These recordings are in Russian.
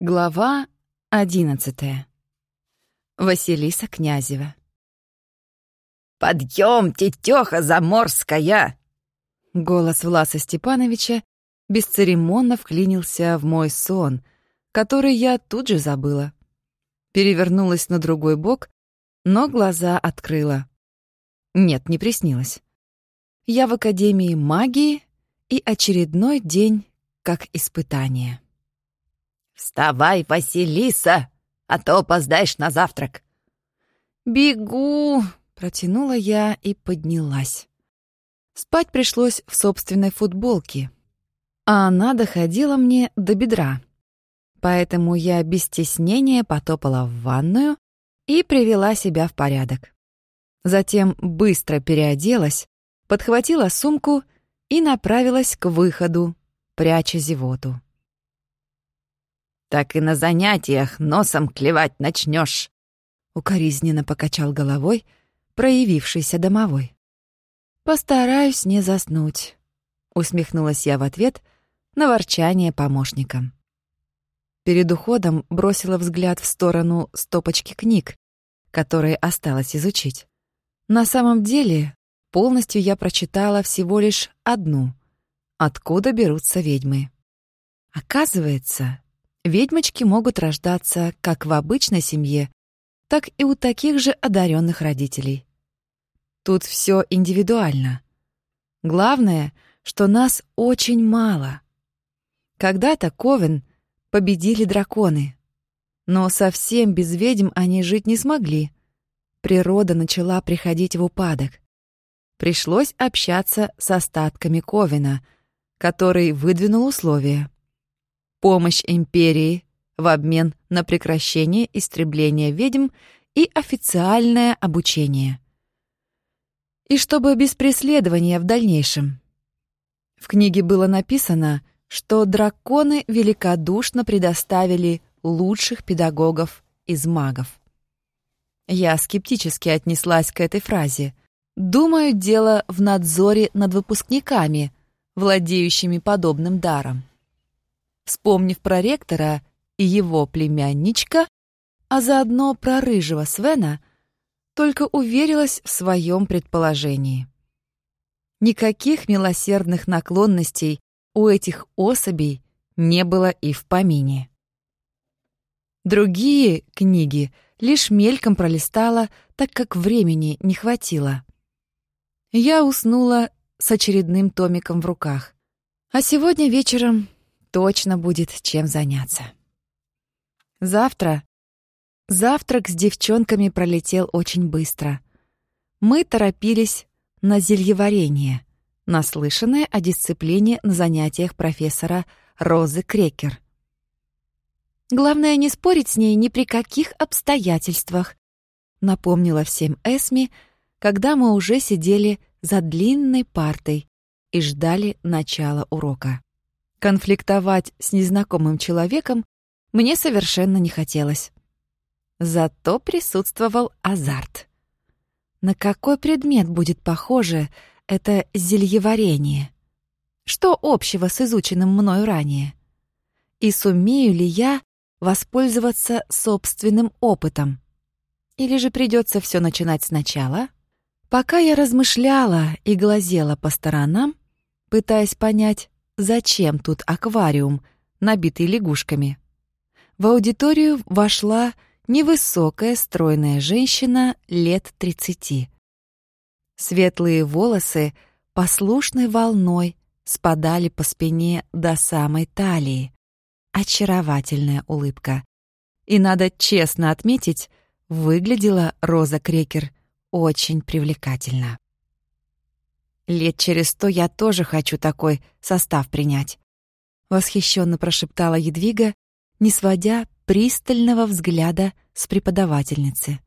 Глава одиннадцатая. Василиса Князева. «Подъем, тетёха заморская!» Голос Власа Степановича бесцеремонно вклинился в мой сон, который я тут же забыла. Перевернулась на другой бок, но глаза открыла. Нет, не приснилось. Я в Академии магии и очередной день как испытание. «Вставай, Василиса, а то опоздаешь на завтрак». «Бегу!» — протянула я и поднялась. Спать пришлось в собственной футболке, а она доходила мне до бедра. Поэтому я без стеснения потопала в ванную и привела себя в порядок. Затем быстро переоделась, подхватила сумку и направилась к выходу, пряча зевоту. Так и на занятиях носом клевать начнешь. Укоризненно покачал головой проявившийся домовой. «Постараюсь не заснуть», — усмехнулась я в ответ на ворчание помощника. Перед уходом бросила взгляд в сторону стопочки книг, которые осталось изучить. На самом деле, полностью я прочитала всего лишь одну «Откуда берутся ведьмы». Оказывается, Ведьмочки могут рождаться как в обычной семье, так и у таких же одаренных родителей. Тут все индивидуально. Главное, что нас очень мало. Когда-то Ковен победили драконы, но совсем без ведьм они жить не смогли. Природа начала приходить в упадок. Пришлось общаться с остатками Ковена, который выдвинул условия помощь империи в обмен на прекращение истребления ведьм и официальное обучение. И чтобы без преследования в дальнейшем. В книге было написано, что драконы великодушно предоставили лучших педагогов из магов. Я скептически отнеслась к этой фразе. Думаю, дело в надзоре над выпускниками, владеющими подобным даром. Вспомнив про ректора и его племянничка, а заодно про рыжего Свена, только уверилась в своем предположении. Никаких милосердных наклонностей у этих особей не было и в помине. Другие книги лишь мельком пролистала, так как времени не хватило. Я уснула с очередным томиком в руках. А сегодня вечером точно будет чем заняться. Завтра... Завтрак с девчонками пролетел очень быстро. Мы торопились на зельеварение, наслышанное о дисциплине на занятиях профессора Розы Крекер. Главное не спорить с ней ни при каких обстоятельствах, напомнила всем Эсми, когда мы уже сидели за длинной партой и ждали начала урока. Конфликтовать с незнакомым человеком мне совершенно не хотелось. Зато присутствовал азарт. На какой предмет будет похоже это зельеварение? Что общего с изученным мною ранее? И сумею ли я воспользоваться собственным опытом? Или же придется все начинать сначала? Пока я размышляла и глазела по сторонам, пытаясь понять, зачем тут аквариум, набитый лягушками. В аудиторию вошла невысокая стройная женщина лет тридцати. Светлые волосы послушной волной спадали по спине до самой талии. Очаровательная улыбка. И надо честно отметить, выглядела Роза Крекер очень привлекательно. Лет через сто я тоже хочу такой состав принять. Восхищенно прошептала Едвига, не сводя пристального взгляда с преподавательницы.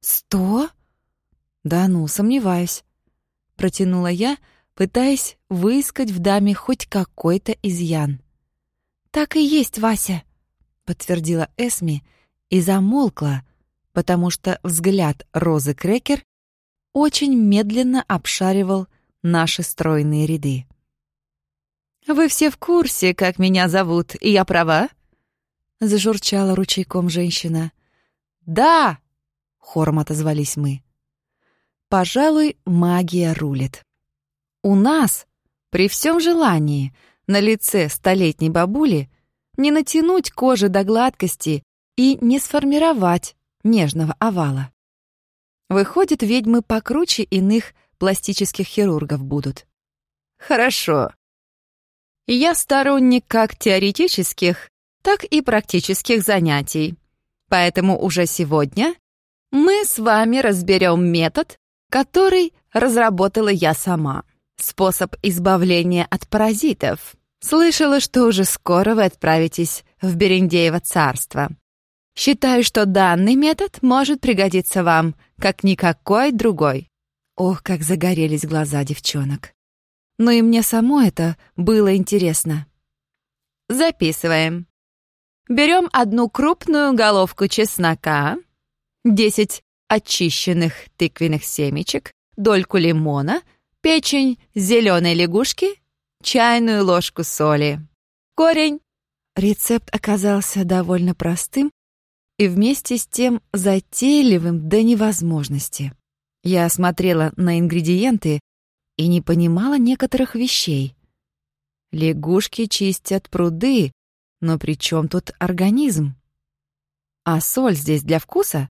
«Сто?» «Да ну, сомневаюсь», — протянула я, пытаясь выискать в даме хоть какой-то изъян. «Так и есть, Вася», — подтвердила Эсми и замолкла, потому что взгляд Розы Крекер очень медленно обшаривал наши стройные ряды. «Вы все в курсе, как меня зовут, и я права?» зажурчала ручейком женщина. «Да!» — хором отозвались мы. «Пожалуй, магия рулит. У нас, при всем желании, на лице столетней бабули не натянуть кожи до гладкости и не сформировать нежного овала. Выходит, ведьмы покруче иных пластических хирургов будут. Хорошо. Я сторонник как теоретических, так и практических занятий. Поэтому уже сегодня мы с вами разберем метод, который разработала я сама. Способ избавления от паразитов. Слышала, что уже скоро вы отправитесь в Берендеево царство. Считаю, что данный метод может пригодиться вам, как никакой другой. Ох, как загорелись глаза девчонок. Но и мне само это было интересно. Записываем. Берем одну крупную головку чеснока, 10 очищенных тыквенных семечек, дольку лимона, печень зеленой лягушки, чайную ложку соли. Корень. Рецепт оказался довольно простым и вместе с тем затейливым до невозможности. Я смотрела на ингредиенты и не понимала некоторых вещей. Лягушки чистят пруды, но при чем тут организм? А соль здесь для вкуса?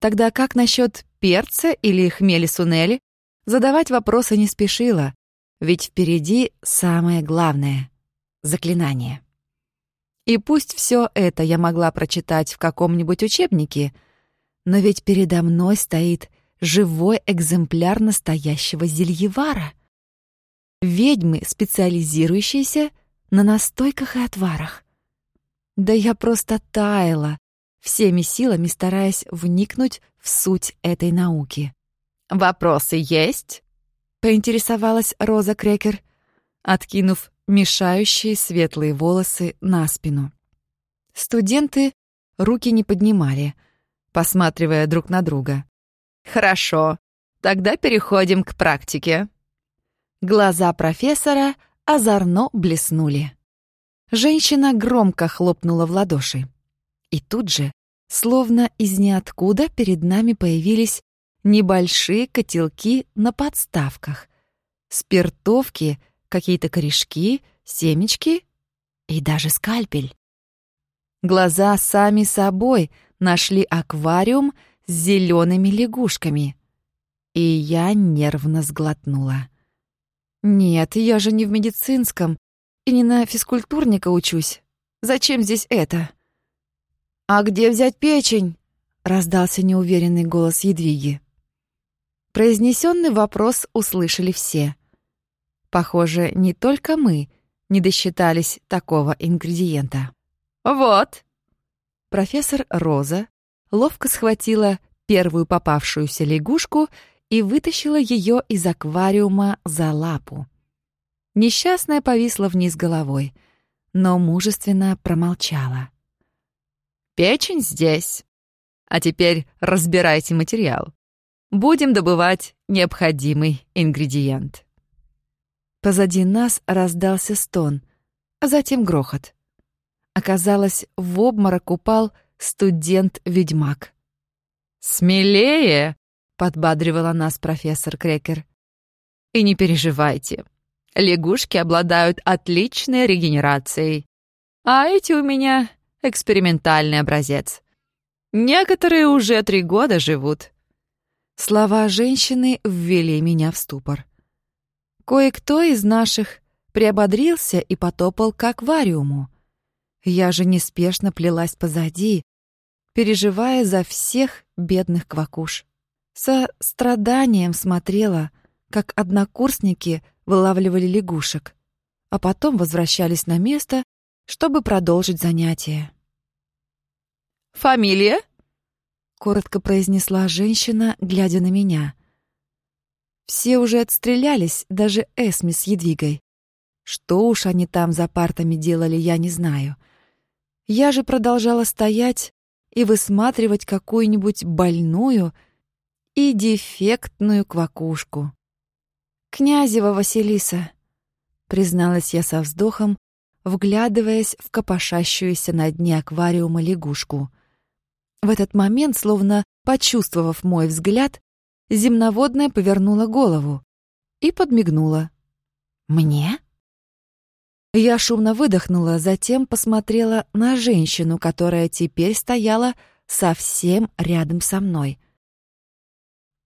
Тогда как насчет перца или хмели-сунели? Задавать вопросы не спешила, ведь впереди самое главное — заклинание. И пусть все это я могла прочитать в каком-нибудь учебнике, но ведь передо мной стоит живой экземпляр настоящего зельевара. Ведьмы, специализирующиеся на настойках и отварах. Да я просто таяла, всеми силами стараясь вникнуть в суть этой науки. «Вопросы есть?» — поинтересовалась Роза Крекер, откинув мешающие светлые волосы на спину. Студенты руки не поднимали, посматривая друг на друга. «Хорошо, тогда переходим к практике». Глаза профессора озорно блеснули. Женщина громко хлопнула в ладоши. И тут же, словно из ниоткуда, перед нами появились небольшие котелки на подставках, спиртовки — какие-то корешки, семечки и даже скальпель. Глаза сами собой нашли аквариум с зелеными лягушками. И я нервно сглотнула. «Нет, я же не в медицинском и не на физкультурника учусь. Зачем здесь это?» «А где взять печень?» — раздался неуверенный голос Едвиги. Произнесенный вопрос услышали все. Похоже, не только мы не досчитались такого ингредиента. «Вот!» Профессор Роза ловко схватила первую попавшуюся лягушку и вытащила ее из аквариума за лапу. Несчастная повисла вниз головой, но мужественно промолчала. «Печень здесь. А теперь разбирайте материал. Будем добывать необходимый ингредиент». Позади нас раздался стон, а затем грохот. Оказалось, в обморок упал студент-ведьмак. «Смелее!» — подбадривала нас профессор Крекер. «И не переживайте, лягушки обладают отличной регенерацией, а эти у меня экспериментальный образец. Некоторые уже три года живут». Слова женщины ввели меня в ступор. Кое-кто из наших приободрился и потопал к аквариуму. Я же неспешно плелась позади, переживая за всех бедных квакуш. Со страданием смотрела, как однокурсники вылавливали лягушек, а потом возвращались на место, чтобы продолжить занятие. «Фамилия?» — коротко произнесла женщина, глядя на меня — все уже отстрелялись, даже Эсми с Едвигой. Что уж они там за партами делали, я не знаю. Я же продолжала стоять и высматривать какую-нибудь больную и дефектную квакушку. «Князева Василиса», — призналась я со вздохом, вглядываясь в копошащуюся на дне аквариума лягушку. В этот момент, словно почувствовав мой взгляд, земноводная повернула голову и подмигнула. «Мне?» Я шумно выдохнула, затем посмотрела на женщину, которая теперь стояла совсем рядом со мной.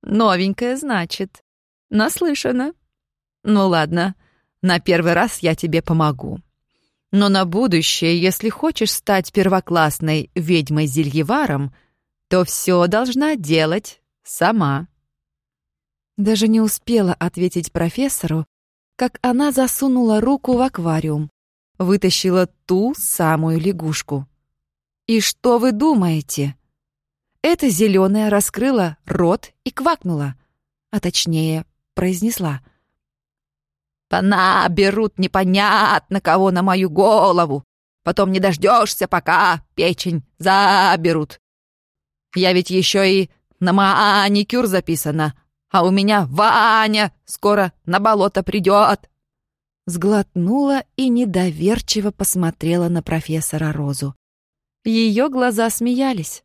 «Новенькая, значит. Наслышана. Ну ладно, на первый раз я тебе помогу. Но на будущее, если хочешь стать первоклассной ведьмой-зельеваром, то все должна делать сама». Даже не успела ответить профессору, как она засунула руку в аквариум, вытащила ту самую лягушку. И что вы думаете? Эта зеленая раскрыла рот и квакнула, а точнее произнесла. «Пана берут непонятно кого на мою голову, потом не дождешься, пока печень заберут. Я ведь еще и на маникюр записана, а у меня Ваня скоро на болото придет!» Сглотнула и недоверчиво посмотрела на профессора Розу. Ее глаза смеялись.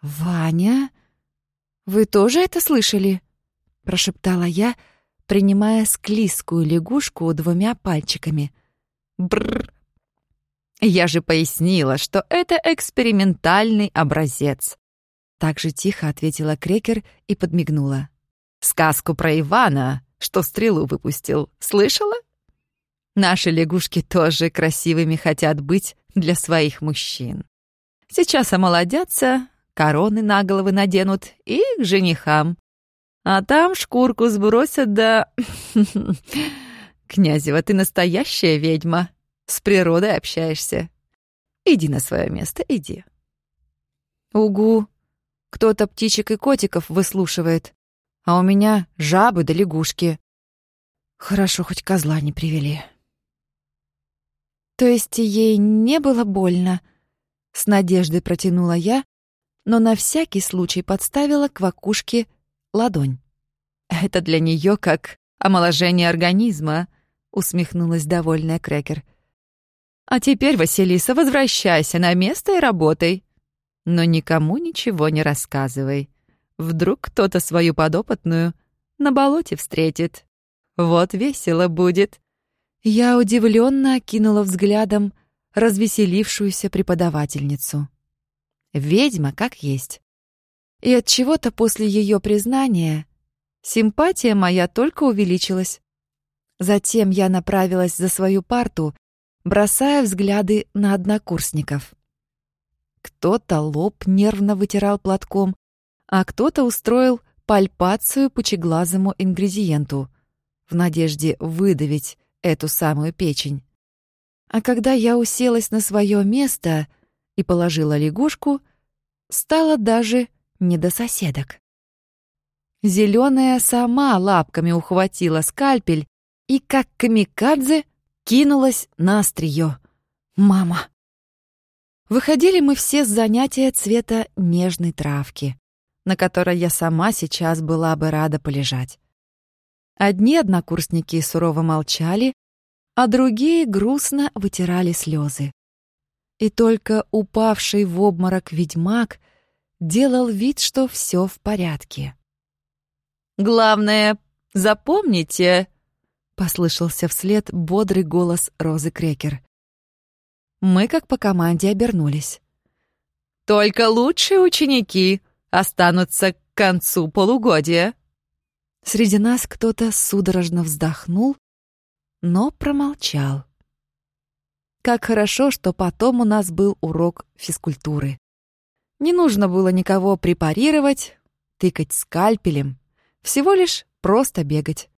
«Ваня? Вы тоже это слышали?» — прошептала я, принимая склизкую лягушку двумя пальчиками. Бррр. Я же пояснила, что это экспериментальный образец. Так же тихо ответила Крекер и подмигнула. «Сказку про Ивана, что стрелу выпустил, слышала? Наши лягушки тоже красивыми хотят быть для своих мужчин. Сейчас омолодятся, короны на головы наденут и к женихам. А там шкурку сбросят да... Князева, ты настоящая ведьма. С природой общаешься. Иди на свое место, иди. Угу, кто-то птичек и котиков выслушивает, а у меня жабы да лягушки. Хорошо, хоть козла не привели. То есть ей не было больно? С надеждой протянула я, но на всякий случай подставила к вакушке ладонь. «Это для нее как омоложение организма», — усмехнулась довольная Крекер. «А теперь, Василиса, возвращайся на место и работай но никому ничего не рассказывай. Вдруг кто-то свою подопытную на болоте встретит. Вот весело будет. Я удивленно окинула взглядом развеселившуюся преподавательницу. Ведьма как есть. И от чего-то после ее признания симпатия моя только увеличилась. Затем я направилась за свою парту, бросая взгляды на однокурсников. Кто-то лоб нервно вытирал платком, а кто-то устроил пальпацию пучеглазому ингредиенту в надежде выдавить эту самую печень. А когда я уселась на свое место и положила лягушку, стало даже не до соседок. Зеленая сама лапками ухватила скальпель и, как камикадзе, кинулась на острие. «Мама!» Выходили мы все с занятия цвета нежной травки, на которой я сама сейчас была бы рада полежать. Одни однокурсники сурово молчали, а другие грустно вытирали слезы. И только упавший в обморок ведьмак делал вид, что все в порядке. «Главное, запомните!» — послышался вслед бодрый голос Розы Крекер. Мы, как по команде, обернулись. «Только лучшие ученики останутся к концу полугодия». Среди нас кто-то судорожно вздохнул, но промолчал. Как хорошо, что потом у нас был урок физкультуры. Не нужно было никого препарировать, тыкать скальпелем, всего лишь просто бегать.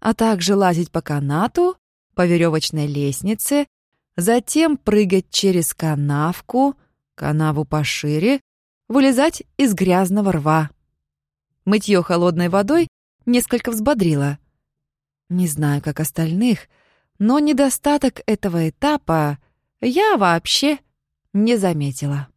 А также лазить по канату, по веревочной лестнице затем прыгать через канавку, канаву пошире, вылезать из грязного рва. Мытье холодной водой несколько взбодрило. Не знаю, как остальных, но недостаток этого этапа я вообще не заметила.